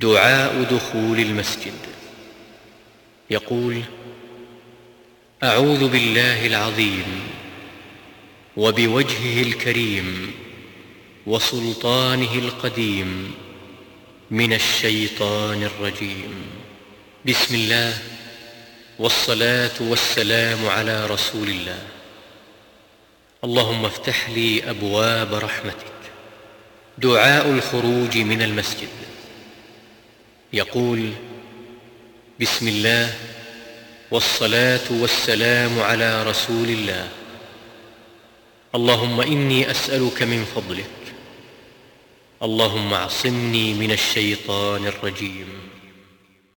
دعاء دخول المسجد. يقول أعوذ بالله العظيم وبوجهه الكريم وسلطانه القديم من الشيطان الرجيم. بسم الله والصلاة والسلام على رسول الله. اللهم افتح لي أبواب رحمتك. دعاء الخروج من المسجد. يقول بسم الله والصلاة والسلام على رسول الله. اللهم إني أسألك من فضلك. اللهم اعصمني من الشيطان الرجيم.